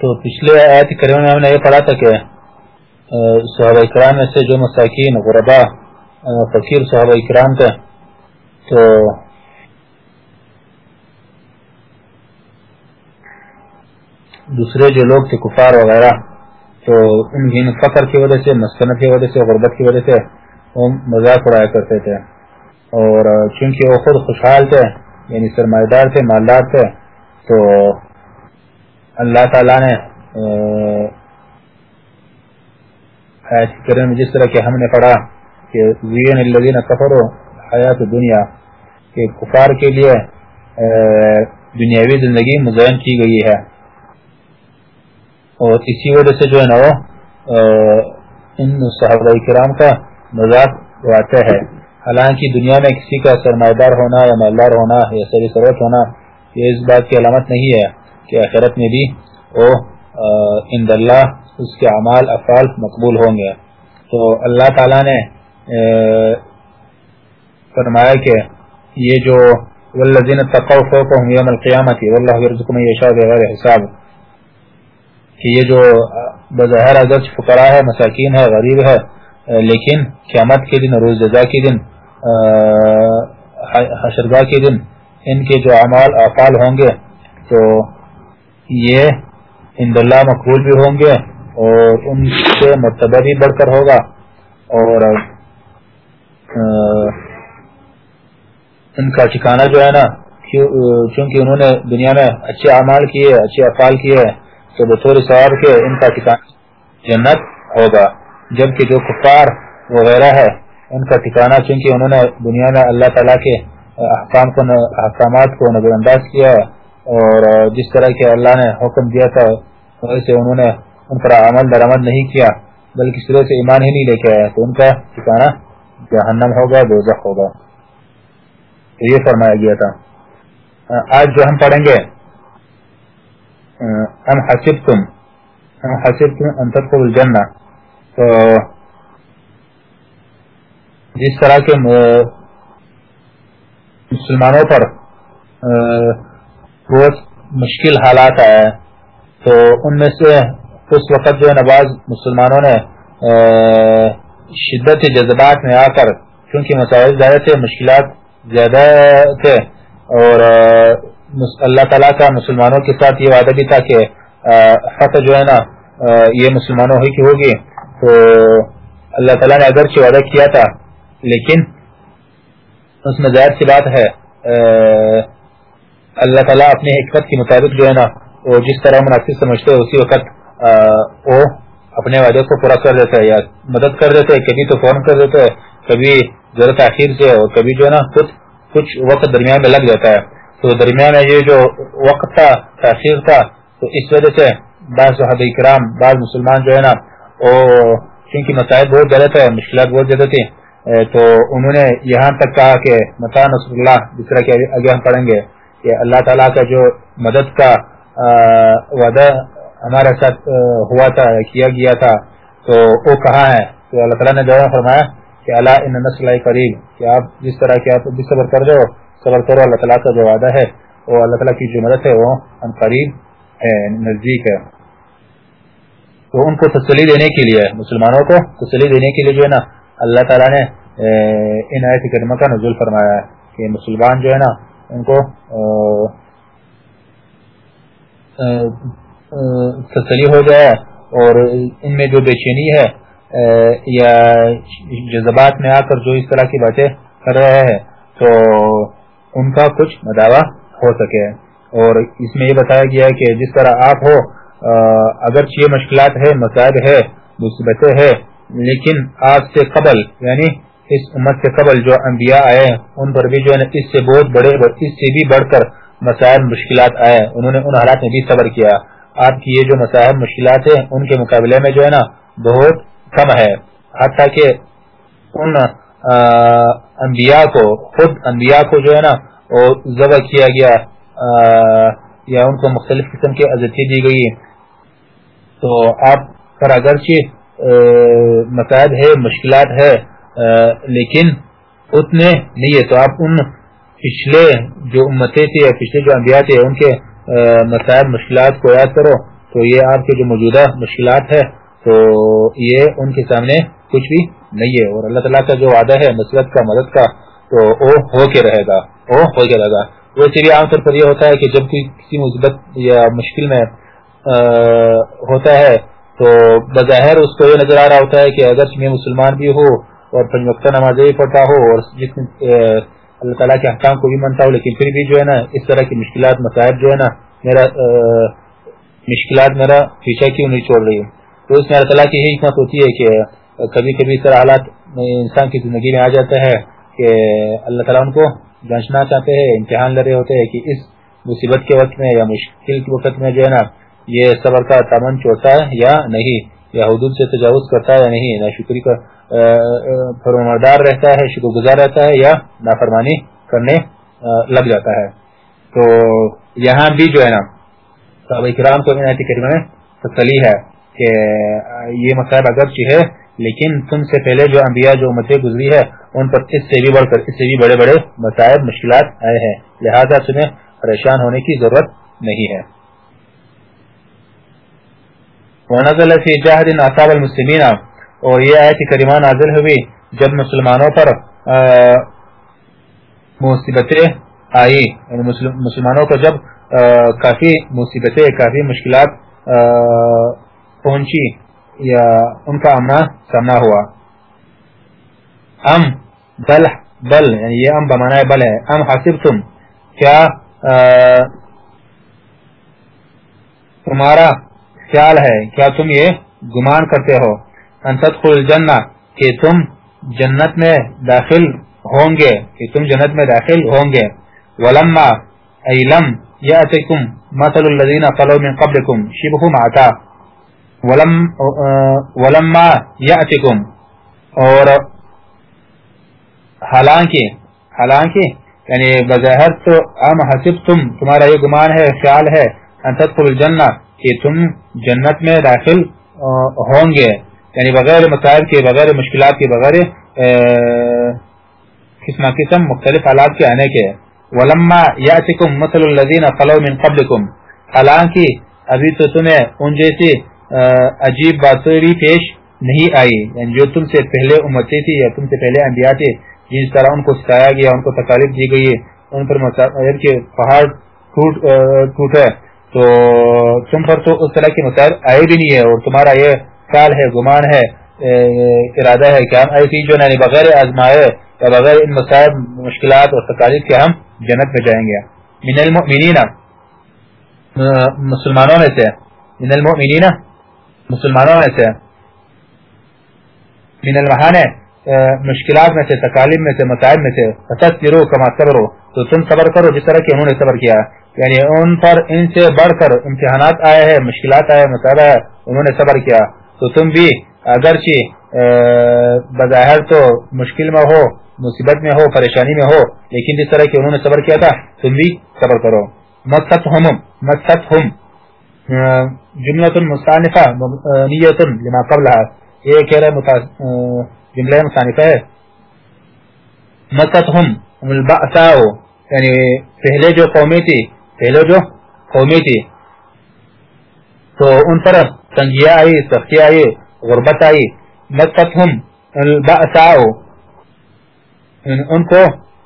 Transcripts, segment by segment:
تو پچھلے آیت کریمہ میں ہم نے یہ پڑھا تھا کہ صحابہ اکرام میں سے جو مساکین، غربا فقیر صحابہ اکرام تھے، تو دوسرے جو لوگ تھے، کفار وغیرہ، تو ان کی فقر کی وجہ سے، مسکنت کی وجہ سے، غربت کی وجہ سے وہ مذاق اڑایا کرتے تھے۔ اور چونکہ وہ خود خوشحال تھے یعنی سرمایہ دار تھے، مالدار تھے، تو اللہ تعالیٰ نے کریم جس طرح کہ ہم نے پڑھا کہ زین الذین کفروا حیات دنیا، کہ کفار کے لیے دنیاوی زندگی مزین کی گئی ہے۔ اور اسی وجہ سے جو ہے نا وہ ان صحابہ کرام کا مذاق واقع ہے۔ حالانکہ دنیا میں کسی کا سرمایہ دار ہونا یا مالدار ہونا یا سری ثروت ہونا، یہ اس بات کی علامت نہیں ہے۔ کہ آخرت میں بھی وہ اند اللہ اس کے اعمال، افعال مقبول ہوں گے۔ تو اللہ تعالیٰ نے فرمایا کہ یہ جو والذین تقوا فوقهم یوم القیامت، واللہ یرزق من یشاء بغیر حساب، کہ یہ جو بظاہر اگرچہ فقراء ہے، مساکین ہے، غریب ہے لیکن قیامت کے دن، روز جزا کے دن حشرگاہ کے دن، ان کے جو اعمال، افعال ہوں گے، تو یہ اند اللہ مقبول بھی ہوں گے اور ان سے مرتبہ بھی بڑھ کر ہوگا اور ان کا ٹھکانہ جو ہے نا چونکہ انہوں نے دنیا میں اچھے اعمال کیے، اچھے افعال کیے، تو بطور ثواب کے ان کا ٹھکانہ جنت ہوگا۔ جبکہ جو کفار وغیرہ ہے، ان کا ٹھکانہ چونکہ انہوں نے دنیا میں اللہ تعالیٰ کے احکام کو، احکامات کو نظر انداز کیا ہے اور جس طرح کے اللہ نے حکم دیا تھا، ویسے انہوں نے ان پر عمل درآمد نہیں کیا، بلکہ سرے سے ایمان ہی نہیں لے کے آیا، تو ان کا ٹھکانا جہنم ہوگا، دوزخ ہوگا۔ تو یہ فرمایا گیا تھا۔ آج جو ہم پڑھیں گے ہم حسب تم ہم حسب تم انتر کو الجنہ۔ تو جس طرح کے مسلمانوں پر بہت مشکل حالات آئے تو ان میں سے اس وقت جو ہے نواز مسلمانوں نے شدت جذبات میں آ کر، کیونکہ مسائل زیادہ تھے، مشکلات زیادہ تھے اور اللہ تعالیٰ کا مسلمانوں کے ساتھ یہ وعدہ بھی تھا کہ فتح جو ہے نا یہ مسلمانوں ہی کی ہوگی۔ تو اللہ تعالیٰ نے اگرچہ وعدہ کیا تھا، لیکن اس میں ظاہر سی بات ہے اللہ تعالیٰ اپنی حکمت کے مطابق جو ہے نا، وہ جس طرح مناسب سمجھتے اسی وقت وہ اپنے وعدے کو پورا کر دیتا ہے یا مدد کر دیتے کبھی تو فون کر دیتے کبھی ضرورت آخر سے، اور کبھی جو ہے نا کچھ کچھ وقت درمیان میں لگ جاتا ہے۔ تو درمیان میں یہ جو وقت تھا، تاخیر تھا، تو اس وجہ سے بعض صحابہ کرام، بعض مسلمان جو ہے نا، وہ کیونکہ مسائل بہت زیادہ تھے مشکلات بہت زیادہ تھی تو انہوں نے یہاں تک کہا کہ متا نصر اللہ جس طرح کہ آگے ہم پڑھیں گے؟ کہ اللہ تعالیٰ کا جو مدد کا وعدہ ہمارے ساتھ ہوا تھا، کیا گیا تھا، تو وہ کہاں ہے؟ تو اللہ تعالیٰ نے جواب فرمایا کہ اللہ ان نسل قریب، کہ آپ جس طرح کے آپ جس صبر کر رہے ہو، صبر کرو، اللہ تعالیٰ کا جو وعدہ ہے، وہ اللہ تعالیٰ کی جو مدد ہے، وہ ہم قریب ہے نزدیک ہے۔ تو ان کو تسلی دینے کے لیے، مسلمانوں کو تسلی دینے کے لیے جو ہے نا، اللہ تعالیٰ نے ان آیت کرمہ کا نزول فرمایا ہے کہ مسلمان جو ہے نا ان کو تسلی ہو جائے اور ان میں جو بے چینی ہے یا جذبات میں آ کر جو اس طرح کی باتیں کر رہے ہیں، تو ان کا کچھ مداوع ہو سکے۔ اور اس میں یہ بتایا گیا ہے کہ جس طرح آپ ہو اگر یہ مشکلات ہے مسائل ہے مصیبتیں ہے لیکن آپ سے قبل یعنی اس امت سے قبل جو انبیاء آئے ان پر بھی جو ہے اس سے بہت بڑے اس سے بھی بڑھ کر مسائل، مشکلات آئے انہوں نے ان حالات میں بھی صبر کیا۔ آپ کی یہ جو مسائل، مشکلات ہیں، ان کے مقابلے میں جو ہے نا بہت کم ہے۔ حتیٰ کہ ان انبیاء کو، خود انبیاء کو جو ہے نا ذبح کیا گیا یا ان کو مختلف قسم کی عزتی دی گئی۔ تو آپ پر اگرچہ مسائل ہے، مشکلات ہے لیکن اتنے نہیں ہے تو آپ ان پچھلے جو امتیں تھے یا پچھلے جو انبیاء تھے، ان کے مسائل، مشکلات کو یاد کرو، تو یہ آپ کے جو موجودہ مشکلات ہے تو یہ ان کے سامنے کچھ بھی نہیں ہے۔ اور اللہ تعالیٰ کا جو وعدہ ہے، نصرت کا، مدد کا، تو وہ ہو کے رہے گا، وہ ہو کے رہے گا۔ ویسے بھی عام طور پر یہ ہوتا ہے کہ جب کوئی کسی مثبت یا مشکل میں ہوتا ہے، تو بظاہر اس کو یہ نظر آ رہا ہوتا ہے کہ اگر میں مسلمان بھی ہو اور پنج وقتہ نماز بھی پڑھتا ہو اور جس اللہ تعالیٰ کے حکام کو بھی منتا ہو، لیکن پھر بھی جو ہے نا، اس طرح کی مشکلات مسائل جو ہے نا، میرا مشکلات میرا پیچھا کیوں نہیں چھوڑ رہی تو اس میں اللہ تعالیٰ کی یہی حکمت ہوتی ہے کہ کبھی کبھی اس طرح حالات انسان کی زندگی میں آ جاتا ہے کہ اللہ تعالیٰ ان کو جانچنا چاہتے ہیں، امتحان لے رہے ہوتے ہیں کہ اس مصیبت کے وقت میں یا مشکل کے وقت میں جو ہے نا، یہ صبر کا تمن چوڑتا ہے یا نہیں؟ یا حدود سے تجاوز کرتا ہے یا نہیں، نہ شکری کا فرمردار رہتا ہے شکر گزار رہتا ہے یا نافرمانی کرنے لگ جاتا ہے۔ تو یہاں بھی جو ہے نا، صحابہ کرام کو میں تسلی ہے کہ یہ مسائل اگرچہ ہے، لیکن تم سے پہلے جو انبیاء، جو امتیں گزری ہے، ان پر اس سے بھی بڑھ کر، اس سے بھی بڑے بڑے مسائل مشکلات آئے ہیں۔ لہذا تمہیں پریشان ہونے کی ضرورت نہیں ہے۔ ونزل فی جاہد اصاب المسلمین اور یہ آیت کریمہ نازل ہوئی جب مسلمانوں پر مصیبتیں آئی یعنی مسلمانوں کو جب کافی مصیبتیں، کافی مشکلات پہنچی یا ان کا آمنا سامنا ہوا۔ ام بل بل یعنی یہ ام بمانا بل ہے۔ ام حسب تم کیا تمہارا خیال ہے کیا تم یہ گمان کرتے ہو۔ ان الجنہ، کہ تم جنت میں داخل ہوں گے، کہ تم جنت میں داخل ہوں گے۔ ولما ایلم یاتکم مثل الذین قلوا من قبلکم، شبہ معتا ولما یاتکم۔ اور حالانکہ حالانکہ یعنی بظاہر تو ام حسب تم تمہارا یہ گمان ہے، خیال ہے، ان تدخل الجنہ۔ کہ تم جنت میں داخل ہوں گے۔ یعنی بغیر مسائل کے، بغیر مشکلات کے، بغیر قسم قسم مختلف حالات کے آنے کے۔ ولما یاتکم مثل الذین خلو من قبلکم حالانکہ ابھی تو تمہیں ان جیسی عجیب باتیں بھی پیش نہیں آئی۔ یعنی جو تم سے پہلے امتیں تھی یا تم سے پہلے انبیاء تھے، جس طرح ان کو ستایا گیا، ان کو تکالیف دی گئی، ان پر یعنی کے پہاڑ ٹوٹ ہے تو تم پر تو اس طرح کی مسائل آئے بھی نہیں ہے اور تمہارا یہ خیال ہے، گمان ہے ارادہ ہے کہ ہم ایسی جو یعنی بغیر آزمائے یا بغیر ان مسائل مشکلات اور تکالیف کے ہم جنت میں جائیں گے۔ من المؤمنین۔ مسلمانوں میں سے۔ من المؤمنین۔ مسلمانوں میں سے۔ من المحانے مشکلات میں سے تکالیم میں سے مسائل میں سے تصویرو کما صبرو، تو تم صبر کرو جس طرح کہ انہوں نے صبر کیا۔ یعنی ان پر ان سے بڑھ کر امتحانات آئے ہیں، مشکلات آئے مسائل مطلب آئے انہوں نے صبر کیا۔ تو تم بھی اگرچہ بظاہر تو مشکل میں ہو، مصیبت میں ہو، پریشانی میں ہو، لیکن جس طرح کہ انہوں نے صبر کیا تھا، تم بھی صبر کرو۔ مقصد ہم مقصد ہم جملۃ مصانفہ نیت لما قبلها یہ کہہ رہا ہے جملة مستعنفات مستهم هم البأساء. يعني فهلجوا جو قومی تھی تو ان پر تنگیہ آئی سختی آئی غربت آئی مستهم البأساء ان کو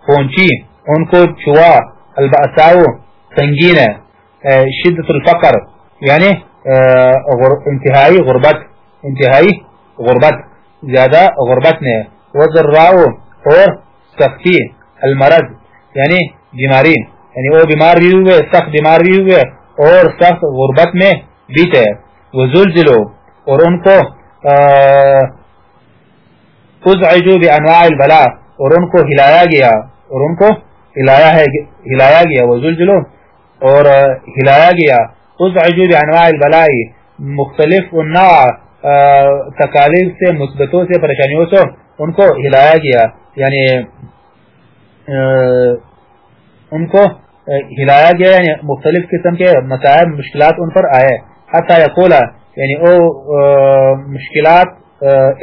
پہنچی ان کو چوا البعثاو تنگین شدت الفقر یعنی انتہائی غربت انتہائی غربت. زیادہ غربت نے وزراؤ اور سختی، المرض یعنی بیماری. یعنی وہ بیمار بھی ہوئے، سخت بیمار بھی ہوئے، اور سخت غربت میں بیتے وزلزلو اور ان کو ازعجو بانواع البلاء، اور ان کو ہلایا گیا. اور ان کو ہلایا ہے، ہلایا گیا. وزلزلو اور ہلایا گیا. ازعجو بانواع البلاء، مختلف النوع تکالیف سے، مثبتوں سے پریشانیوں سے ان کو ہلایا گیا۔ یعنی ان کو ہلایا گیا یعنی مختلف قسم کے مسائل، مشکلات ان پر آئے۔ حتی یقولا یعنی او مشکلات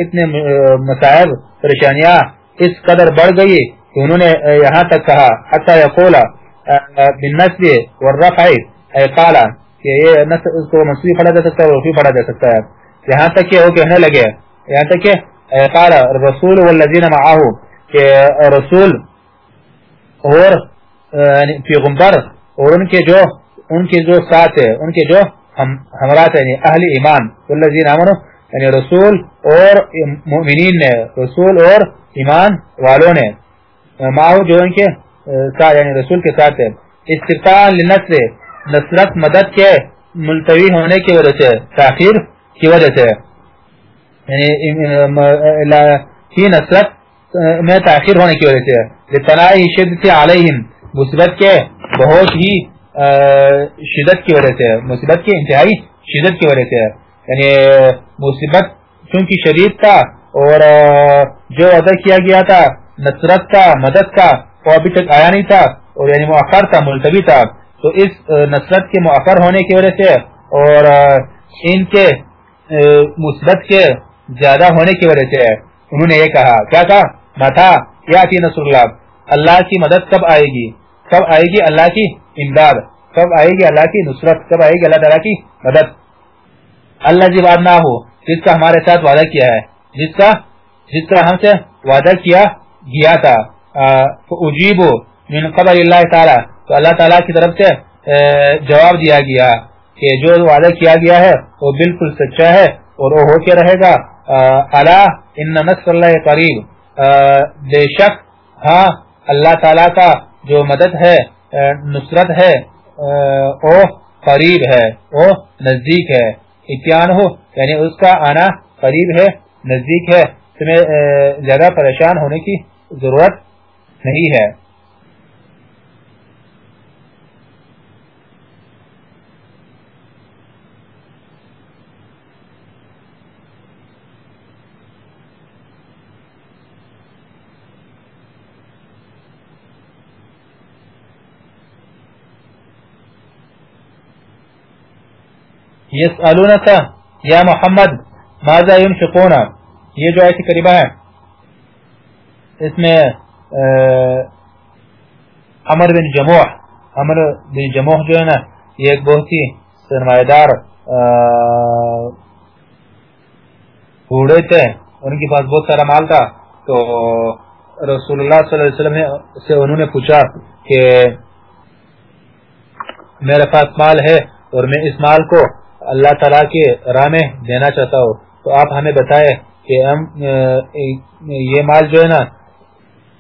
اتنے مسائل، پریشانیاں اس قدر بڑھ گئی کہ انہوں نے یہاں تک کہا۔ حتی یقولا بالنسب والرفع اے قالا، کہ یہ نصب اس کو منصوبی پڑھا جا سکتا ہے اور پڑھا جا سکتا ہے۔ یہاں تک کہ وہ کہنے لگے، یہاں تک کہ قال رسول والذین معاہو، کہ رسول اور یعنی پیغمبر اور ان کے جو، ان کے جو ساتھ ہے ان کے جو ہمرات یعنی اہل ایمان، والذین آمنوا یعنی رسول اور مؤمنین نے، رسول اور ایمان والوں نے، معاہو جو ان کے ساتھ یعنی رسول کے ساتھ ہے استفتان لنصر نصرت مدد کے ملتوی ہونے کی وجہ سے تاخیر کی وجہ سے۔ یعنی نصرت، میں تاخیر ہونے کی وجہ سے۔ لتنائی شدت علیہم مصیبت کے بہت ہی شدت کی وجہ سے۔ مصیبت کی انتہائی شدت کی وجہ سے۔ یعنی مصیبت چونکہ شدید تھا اور جو عدد کیا گیا تھا، نصرت کا، مدد کا، وہ ابھی تک آیا نہیں تھا۔ اور یعنی مؤخر تھا، ملتوی تھا۔ تو اس نصرت کے مؤخر ہونے کی وجہ سے اور ان کے مثبت کے زیادہ ہونے کی وجہ سے انہوں نے یہ کہا، کیا کہا متا کیا تھی نصر اللہ اللہ کی مدد کب آئے گی؟ کب آئے گی اللہ کی امداد؟ کب آئے گی اللہ کی نصرت؟ کب آئے گی اللہ تعالیٰ کی مدد؟ اللہ جی وعد نہ ہو، جس کا ہمارے ساتھ وعدہ کیا ہے، جس کا جس کا ہم سے وعدہ کیا گیا تھا اجیب من قبل اللہ تعالیٰ، تو اللہ تعالیٰ کی طرف سے جواب دیا گیا۔ کہ جو وعدہ کیا گیا ہے وہ بالکل سچا ہے اور وہ ہو کے رہے گا۔ اللہ ان نصر اللہ قریب۔ بے شک ہاں اللہ تعالی کا جو مدد ہے نصرت ہے وہ قریب ہے، وہ نزدیک ہے۔ اتیان ہو یعنی اس کا آنا قریب ہے، نزدیک ہے۔ تمہیں زیادہ پریشان ہونے کی ضرورت نہیں ہے۔ یسالونک یا محمد، ماذا ينفقون؟ یہ جو ایسی قریبہ ہے، اس میں عمر بن جموح، عمر بن جموح جو ہے نا، یہ ایک بہت ہی سرمایہ دار بوڑھے تھے، ان کے پاس بہت سارا مال تھا، تو رسول اللہ صلی اللہ علیہ وسلم سے انہوں نے پوچھا کہ میرے پاس مال ہے اور میں اس مال کو اللہ تعالیٰ کی راہ میں دینا چاہتا ہوں تو آپ ہمیں بتائے کہ ہم یہ مال جو ہے نا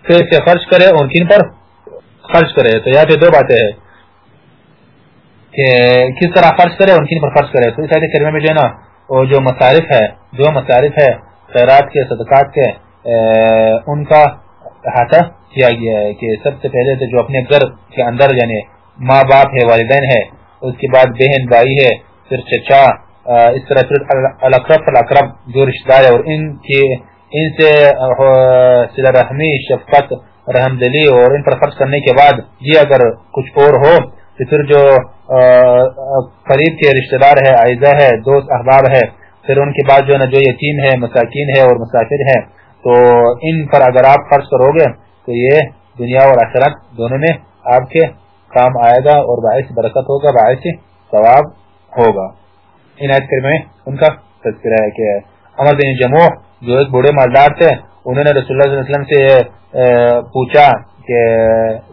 کیسے خرچ کرے اور کن پر خرچ کرے تو یہاں پہ دو باتیں ہیں کہ کس طرح خرچ کرے اور کن پر خرچ کرے تو اس آیت کریمہ میں جو ہے نا، وہ جو مصارف ہے جو مصارف ہے خیرات کے، صدقات کے ان کا احاطہ کیا گیا ہے کہ سب سے پہلے تو جو اپنے گھر کے اندر یعنی ماں باپ ہے، والدین ہے، اس کے بعد بہن، بھائی ہے پھر چچا اس طرح پھر الاقرب فالاقرب جو رشتہ دار ہے اور ان کے، ان سے صلہ رحمی شفقت، رحم دلی اور ان پر خرچ کرنے کے بعد یہ اگر کچھ اور ہو تو پھر جو قریب کے رشتہ دار ہے، عائزہ ہے، دوست احباب ہے، پھر ان کے بعد جو ہے جو یتیم ہے، مساکین ہے اور مسافر ہے، تو ان پر اگر آپ خرچ کرو گے تو یہ دنیا اور آخرت دونوں میں آپ کے کام آئے گا اور باعث برکت ہوگا، باعث ثواب ہوگا۔ ان آیت میں ان کا تذکرہ ہے کہ عمر بن جموح جو ایک بڑے مالدار تھے، انہوں نے رسول اللہ صلی اللہ علیہ وسلم سے پوچھا کہ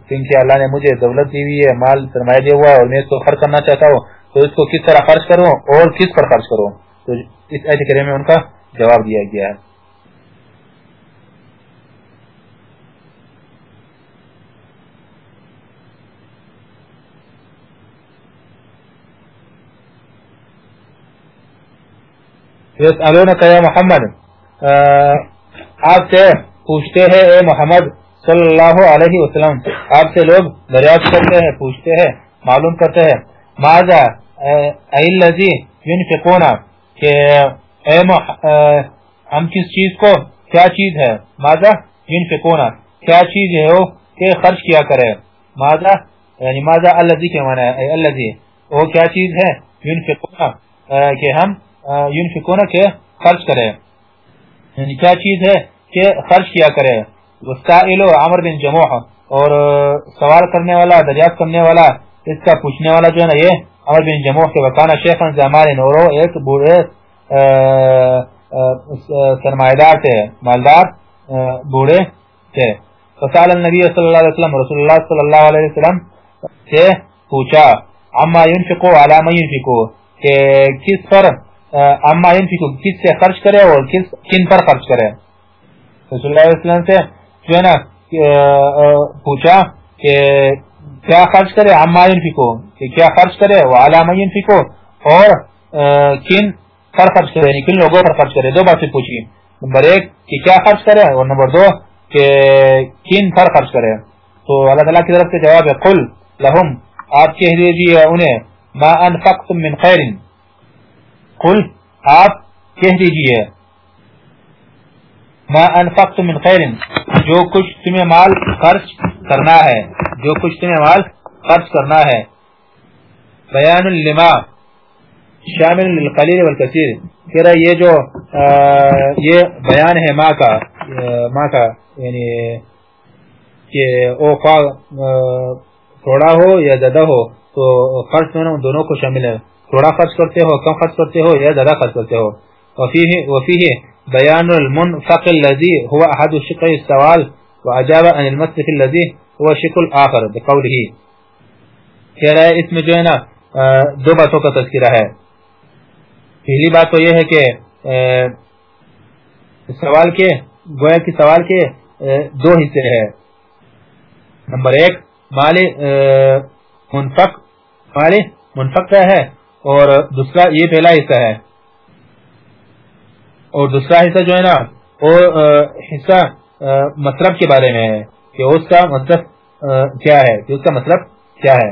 کیونکہ اللہ نے مجھے دولت دی ہوئی ہے، مال سرمایہ دیا ہوا ہے اور میں اس کو خرچ کرنا چاہتا ہوں، تو اس کو کس طرح خرچ کروں اور کس پر خرچ کروں؟ تو اس ایسے کریمہ میں ان کا جواب دیا گیا ہے۔ یسالونک یا محمد آپ سے پوچھتے ہیں، اے محمد صلی اللہ علیہ وسلم، آپ سے لوگ دریافت کرتے ہیں، پوچھتے ہیں، معلوم کرتے ہیں، ماذا ایلذی ينفقون کہ اے ہم کس چیز کو، کیا چیز ہے؟ ماذا ينفقون کیا چیز ہے وہ، کہ خرچ کیا کرے؟ ماذا یعنی ماذا الذی کے معنی ہے؟ الذی، وہ کیا چیز ہے؟ ينفقون کہ ہم ينفقون کے خرچ کرے۔ یعنی کیا چیز ہے کہ خرچ کیا کرے؟ وسائل عمر بن جموح۔ اور سوال کرنے والا، دریافت کرنے والا، اس کا پوچھنے والا جو ہے نا یہ عمر بن جموح کے وکانا شیخ زمان اور ایک بوڑھے سرمایدار تھے، مالدار بوڑھے تھے۔ فسال النبی صلی اللہ علیہ وسلم، رسول اللہ صلی اللہ علیہ وسلم سے پوچھا اما ينفقو علا ما ينفقو، کہ کس پر اما ينفقو کس سے خرچ کرے اور کس کن پر خرچ کرے؟ رسول اللہ علیہ وسلم سے جو ہے نا پوچھا کہ کیا خرچ کرے اما ينفقو کہ کیا خرچ کرے؟ وہ علا ما ينفقو اور کن پر خرچ کرے؟ یعنی کن لوگوں پر خرچ کرے؟ دو باتیں پوچھی نمبر ایک، کہ کیا خرچ کرے؟ اور نمبر دو، کہ کن پر خرچ کرے؟ تو اللہ تعالیٰ کی طرف سے جواب ہے، قل لہم، آپ کہہ دیجیے انہیں، ما انفقتم من خیر قل، آپ کہہ دیجیے، ما انفقتم من خیر، جو کچھ تمہیں مال خرچ کرنا ہے، جو کچھ تمہیں مال خرچ کرنا ہے، بیان لما، شامل للقلیل والکثیر کہہ رہا یہ جو یہ بیان ہے ما کا ما کا یعنی کہ او خوا تھوڑا ہو یا زیادہ ہو تو خرچ میں دونوں کو شامل ہے۔ تھوڑا خرچ کرتے ہو، کم خرچ کرتے ہو یا زیادہ خرچ کرتے ہو۔ وفیه بیان المنفق الذي هو احد شقي السوال واجاب عن المسلك الذي هو شق الاخر بقوله۔ کہہ رہا ہے، اس میں جو ہے نا دو باتوں کا تذکرہ ہے۔ پہلی بات تو یہ ہے کہ سوال کے، گویا کی سوال کے دو حصے ہیں۔ نمبر ایک مال منفق مال منفق کا ہے اور دوسرا یہ پہلا حصہ ہے۔ اور دوسرا حصہ جو ہے نا وہ حصہ مطلب کے بارے میں ہے کہ اس کا مطلب کیا ہے، کہ اس کا مطلب کیا ہے۔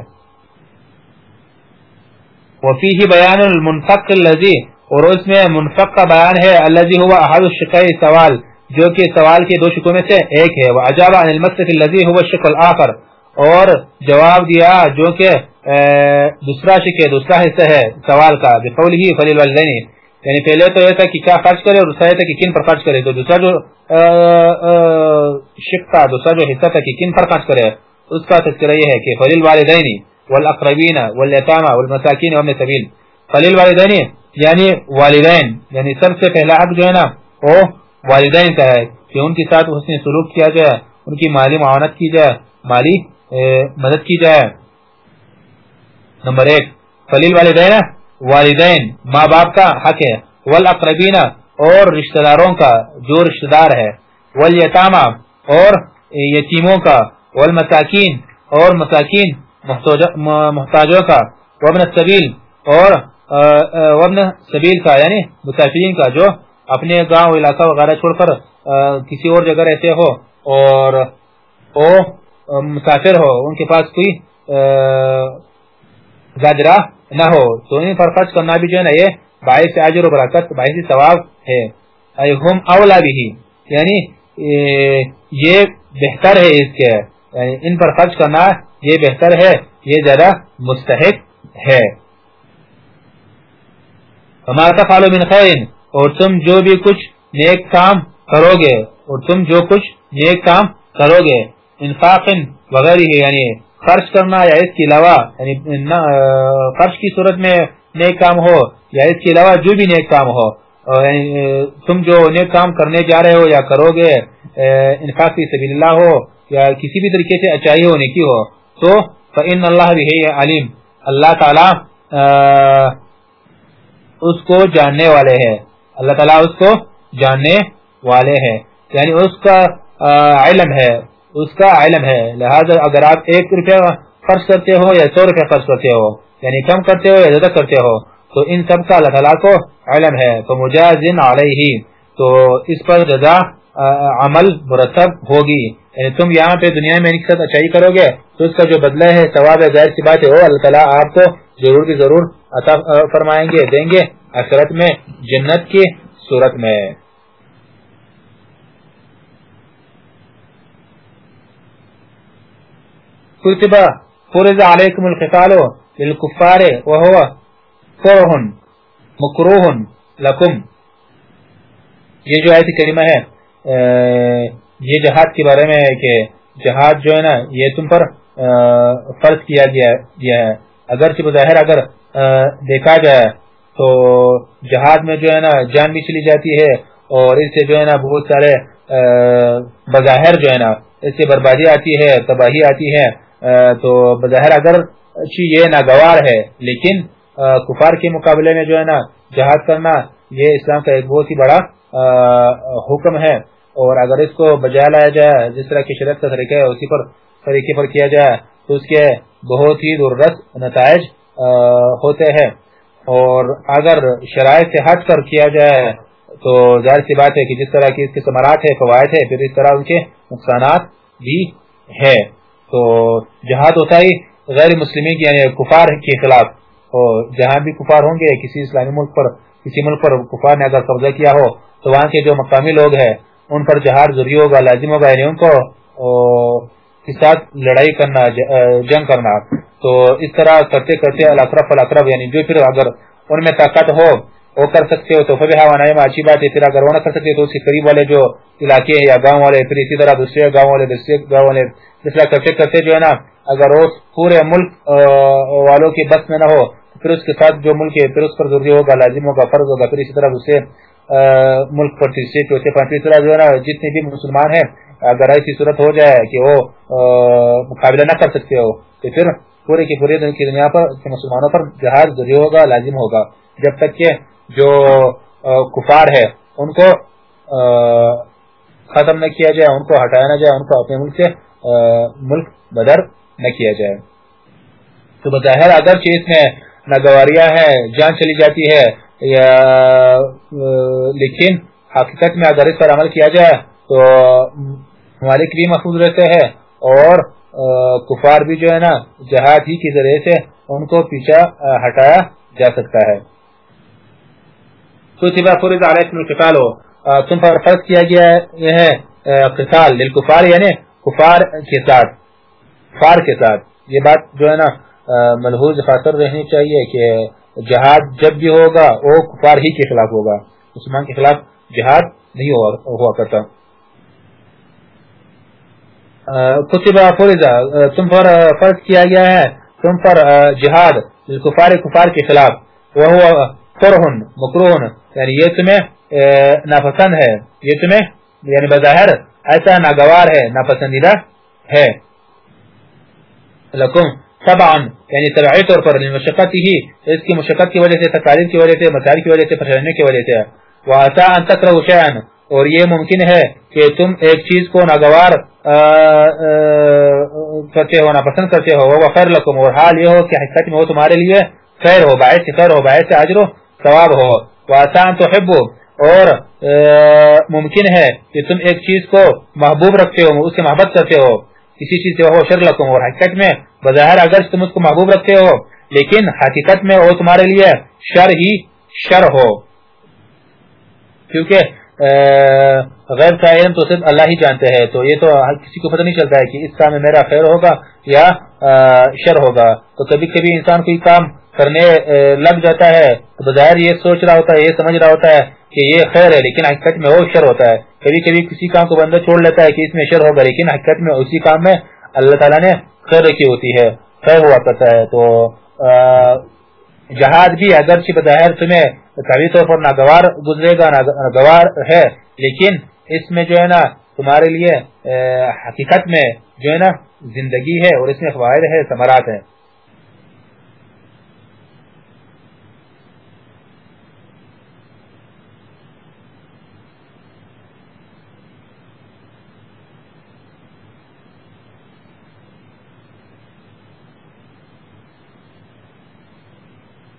وفیہ بیان المنفق اللذی اور اس میں منفق کا بیان ہے اللذی ہوا احد الشقی سوال جو کہ سوال کے دو شکوں میں سے ایک ہے۔ وعجاب عن المسف اللذی ہوا الشق الاخر۔ اور جواب دیا جو کہ دوسرا شکے، دوسرا حصہ ہے سوال کا بقول ہی فلیل والدین یعنی پہلے تو یہ تھا کہ کیا خرچ کرے اور دوسرا یہ تھا کہ کن پر خرچ کرے۔ تو دوسرا جو شک تھا، دوسرا جو حصہ تھا کہ کن پر خرچ کرے۔ اس کا تذکرہ یہ ہے کہ فلیل والدین والاقربین والیتامہ والمساکین وابن سبیل۔ فلیل والدین یعنی والدین یعنی سب سے پہلا حق جو ہے نا، وہ والدین کا ہے کہ ان کے ساتھ حسن سلوک کیا جائے، ان کی مالی معاونت کی جائے، مالی مدد کی جائے۔ نمبر ایک فلیل والدین والدین، ماں باپ کا حق ہے۔ والاقربین، اور رشتہ داروں کا جو رشتہ دار ہے۔ والیتامہ اور یتیموں کا۔ والمساکین، اور مساکین محتاجوں کا۔ وابن السبیل، اور وابن سبیل کا یعنی مسافرین کا، جو اپنے گاؤں، علاقہ وغیرہ چھوڑ کر کسی اور جگہ رہتے ہو۔ اور، او مسافر ہو، ان کے پاس کوئی گاجرہ نہ ہو، تو ان پر خرچ کرنا بھی جو ہے نا، یہ باعث عجر و برکت، باعث ثواب ہے۔ ہم اولا بھی یعنی یہ بہتر ہے اس کے یعنی ان پر خرچ کرنا یہ بہتر ہے، یہ زیادہ مستحق ہے۔ ہمارا فالو من خیر، اور تم جو بھی کچھ نیک کام کرو گے، اور تم جو کچھ نیک کام کرو گے۔ انفاق وغیرہ یعنی خرچ کرنا یا اس کے علاوہ یعنی خرچ کی صورت میں نیک کام ہو یا اس کے علاوہ جو بھی نیک کام ہو یعنی تم جو نیک کام کرنے جا رہے ہو یا کرو گے انفاق فی سبیل اللہ ہو یا کسی بھی طریقے سے اچائی ہو، نیکی ہو، تو فَإِنَّ اللَّهَ بِهِ عَلِيمٌ۔ اللہ تعالی اس کو جاننے والے ہیں۔ اللہ تعالی اس کو جاننے والے ہیں۔ یعنی اس کا علم ہے۔ اس کا علم ہے۔ لہذا اگر آپ ایک روپیہ خرچ کرتے ہو یا سو روپیہ خرچ کرتے ہو یعنی کم کرتے ہو یا زیادہ کرتے ہو، تو ان سب کا اللہ تعالیٰ کو علم ہے۔ تو مجازن علیہ تو اس پر جزا عمل مرتب ہوگی۔ یعنی تم یہاں پہ دنیا میں ایک ساتھ اچھائی کرو گے، تو اس کا جو بدلہ ہے، ثواب ہے ظاہر سی بات ہے، وہ اللہ تعالیٰ آپ کو ضرور بھی ضرور عطا فرمائیں گے، دیں گے۔ اثرت میں جنت کی صورت میں۔ کتبہ فرض علیکم القتال للکفار وهو کرہ مکروہ لکم یہ جو آیت کریمہ ہے یہ جہاد کے بارے میں ہے کہ جہاد جو ہے نا، یہ تم پر فرض کیا گیا ہے۔ اگر بظاہر اگر دیکھا جائے تو جہاد میں جو ہے نا، جان بھی چلی جاتی ہے اور اس سے جو ہے نا، بہت سارے بظاہر جو ہے نا، اس سے بربادی آتی ہے، تباہی آتی ہے۔ تو بظاہر اگر یہ ناگوار ہے، لیکن کفار کے مقابلے میں جو ہے نا، جہاد کرنا یہ اسلام کا ایک بہت ہی بڑا حکم ہے۔ اور اگر اس کو بجا لایا جائے، جس طرح کی شرط کا طریقہ ہے، اسی پر طریقے پر کیا جائے، تو اس کے بہت ہی درست نتائج ہوتے ہیں۔ اور اگر شرائط سے ہٹ کر کیا جائے، تو ظاہر سی بات ہے کہ جس طرح کی اس کے ثمرات ہے فوائد ہے پھر اس طرح ان کے نقصانات بھی ہے تو جہاد ہوتا ہی غیر مسلمین یعنی کفار کے خلاف۔ اور جہاں بھی کفار ہوں گے، کسی اسلامی ملک پر، کسی ملک پر کفار نے اگر قبضہ کیا ہو، تو وہاں کے جو مقامی لوگ ہیں، ان پر جہاد ضروری ہوگا، لازم ہوگا یعنی ان کو کے ساتھ لڑائی کرنا جنگ کرنا۔ تو اس طرح کرتے کرتے الاطرف الاطرف یعنی جو پھر اگر ان میں طاقت ہو وہ کر سکتے ہو تو پھر ہوا میں اچھی بات ہے پھر اگر وہ نہ کر سکتے تو اس کے قریب والے جو علاقے ہیں یا گاؤں والے، پھر اسی طرح دوسرے گاؤں والے، دوسرے گاؤں والے اس طرح کرتے کرتے جو ہے نا، اگر وہ پورے ملک والوں کی بس میں نہ ہو، پھر اس کے ساتھ جو ملک ہے، پھر اس پر ضروری ہوگا، لازم ہوگا، فرض ہوگا، پھر اسی طرح دوسرے ملک پر تیسرے، چوتھے، پانچویں طرح جو ہے نا، جتنے بھی مسلمان ہیں، اگر ایسی صورت ہو جائے کہ وہ مقابلہ نہ کر سکتے ہو، تو پھر پورے کی پوری دنیا پر مسلمانوں پر جہاز ضروری ہوگا، لازم ہوگا۔ جب تک کہ جو کفار ہے، ان کو ختم نہ کیا جائے، ان کو ہٹایا نہ جائے، ان کو اپنے ملک سے ملک بدر نہ کیا جائے۔ تو بظاہر اگر چیز میں ناگواریاں ہیں، جان چلی جاتی ہے، یا لیکن حقیقت میں اگر اس پر عمل کیا جائے، تو ہمارے بھی محفوظ رہتے ہیں۔ اور کفار بھی جو ہے نا، جہاد ہی کے ذریعے سے ان کو پیچھا ہٹایا جا سکتا ہے۔ کتبہ فرض علیکم القتال تم پر فرض کیا گیا ہے قتال، للکفار یعنی کفار کے ساتھ، کفار کے ساتھ۔ یہ بات جو ہے نا ملحوظ خاطر رہنی چاہیے کہ جہاد جب بھی ہوگا، وہ کفار ہی کے خلاف ہوگا۔ مسلمان کے خلاف جہاد نہیں ہوا کرتا۔ کتبہ فرض تم پر فرض کیا گیا ہے، تم پر جہاد کفار کفار کے خلاف۔ وہ فرحن، مکروہن۔ یعنی یہ تمہیں ناپسند ہے. یہ تمہیں یعنی بظاہر ایسا ناگوار ہے، ناپسندیدہ ہے. لکم طبعا یعنی طبعی طور پر مشقت ہی اس کی مشقت کی وجہ سے تکالیف کی وجہ سے، مسائل کی وجہ سے پریشانی کی وجہ سے. وعسا ان تکرہو شیئن اور یہ ممکن ہے کہ تم ایک چیز کو ناگوار کرتے ہو، ناپسند کرتے ہو. وہ خیر لکم، اور حال یہ ہو کہ حقیقت میں وہ تمہارے لیے خیر ہو، باعث خیر ہو، باعث عجر و ثواب ہو. واسان تو حبو اور ممکن ہے کہ تم ایک چیز کو محبوب رکھتے ہو، اس سے محبت کرتے ہو۔ کسی چیز سے وہ شر لکم۔ اور حقیقت میں، بظاہر اگر تم اس کو محبوب رکھتے ہو، لیکن حقیقت میں وہ تمہارے لیے شر ہی شر ہو۔ کیونکہ غیر کا علم تو صرف اللہ ہی جانتے ہیں۔ تو یہ تو کسی کو پتہ نہیں چلتا ہے کہ اس کام میں میرا خیر ہوگا یا شر ہوگا۔ تو کبھی کبھی انسان کوئی کام کرنے لگ جاتا ہے، تو بظاہر یہ سوچ رہا ہوتا ہے، یہ سمجھ رہا ہوتا ہے کہ یہ خیر ہے، لیکن حقیقت میں وہ شر ہوتا ہے۔ کبھی کبھی کسی کام کو بندہ چھوڑ لیتا ہے کہ اس میں شر ہوگا، لیکن حقیقت میں اسی کام میں اللہ تعالیٰ نے خیر رکھی ہوتی ہے، خیر ہوا کرتا ہے۔ تو جہاد بھی اگرچہ بظاہر تمہیں کبھی طور پر ناگوار گزرے گا ناگوار ہے، لیکن اس میں جو ہے نا تمہارے لیے حقیقت میں جو ہے نا زندگی ہے اور اس میں فوائد ہے، ثمرات ہیں۔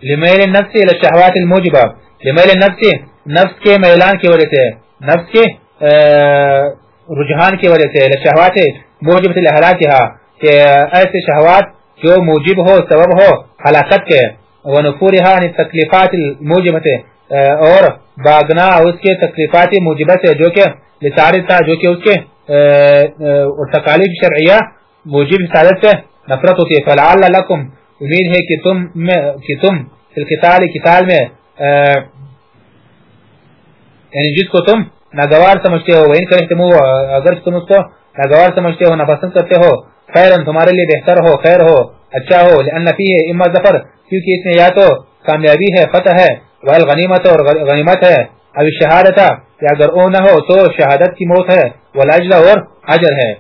لمیل نفس الى الشہوات الموجبہ لمیل نفس نفس کے میلان کی وجہ سے، نفس کے رجحان کی وجہ سے، الى موجبت الحلاکہا کہ ایسے شہوات جو موجب ہو، سبب ہو حلاکت کے ونفورها عن التکلیفات الموجبت اور باغنا اس کے تکلیفات موجبہ سے، جو کہ لسارتا جو کہ اس کے تکالیف شرعیہ موجب سادت سے نفرت ہوتی ہے. فلعال لکم امید ہے کہ تم کہ تم القتال قتال میں یعنی جس کو تم ناگوار سمجھتے ہو وین کرہتمو اگر تم اس کو ناگوار سمجھتے ہو، ناپسند کرتے ہو خیرن تمہارے لیے بہتر ہو، خیر ہو اچھا ہو، لأن فیہ اما ظفر، کیونکہ اس میں یا تو کامیابی ہے، فتح ہے وحل غنیمت اور غنیمت ہے اب شہادتا یا اگر او نہ ہو تو شہادت کی موت ہے والاجلہ اور عجر ہے۔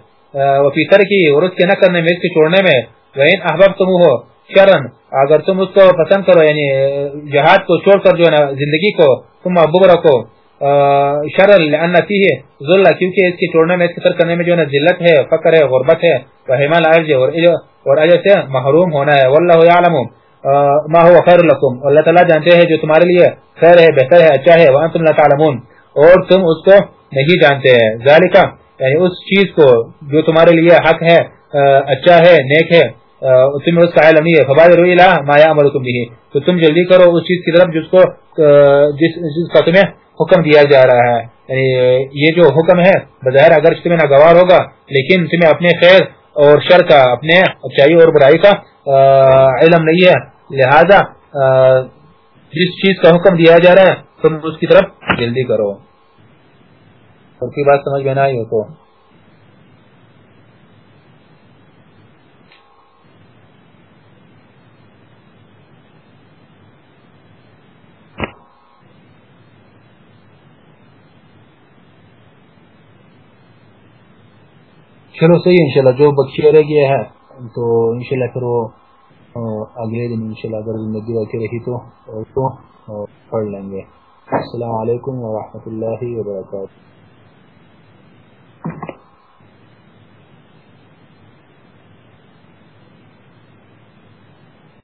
وفی ترکی اور اس کے نہ کرنے میں اس کے چھوڑنے میں وین احباب تمو ہو شرن، اگر تم اس کو پسند کرو یعنی جہاد کو چھوڑ کر جو ہے زندگی کو تم محبوب رکھو شرن لان فیہ ذلہ، کیونکہ اس کے چھوڑنے میں، اس کے کرنے میں جو ہے ذلت ہے، فقر ہے، غربت ہے وحمال عرض اور اور اجر سے محروم ہونا ہے، واللہ یعلم ما هو خیر لکم اللہ تعالی جانتے ہیں جو تمہارے لیے خیر ہے، بہتر ہے اچھا ہے، وانتم لا تعلمون، اور تم اس کو نہیں جانتے ہیں۔ ذالک یعنی اس چیز کو جو تمہارے لیے حق ہے اچھا ہے، نیک ہے تمہیں اس کا علم نہیں ہے۔ فبادر الہ ما یامرکم به۔ تو تم جلدی کرو اس چیز کی طرف جس کو جس چیز کا تمہیں حکم دیا جا رہا ہے۔ یعنی یہ جو حکم ہے، بظاہر اگر تمہیں ناگوار ہوگا، لیکن تمہیں اپنے خیر اور شر کا، اپنے اچھائی اور برائی کا علم نہیں ہے۔ لہذا جس چیز کا حکم دیا جا رہا ہے، تم اس کی طرف جلدی کرو۔ اور کی بات سمجھ میں نہ آئی ہو تو۔ چلو صحیح انشاءاللہ، جو بخشی رہ گیا ہے، تو انشاءاللہ پھر وہ اگلے دن انشاءاللہ اگر زندگی باقی رہی تو تو پڑھ لیں گے۔ السلام علیکم ورحمۃ اللہ وبرکاتہ۔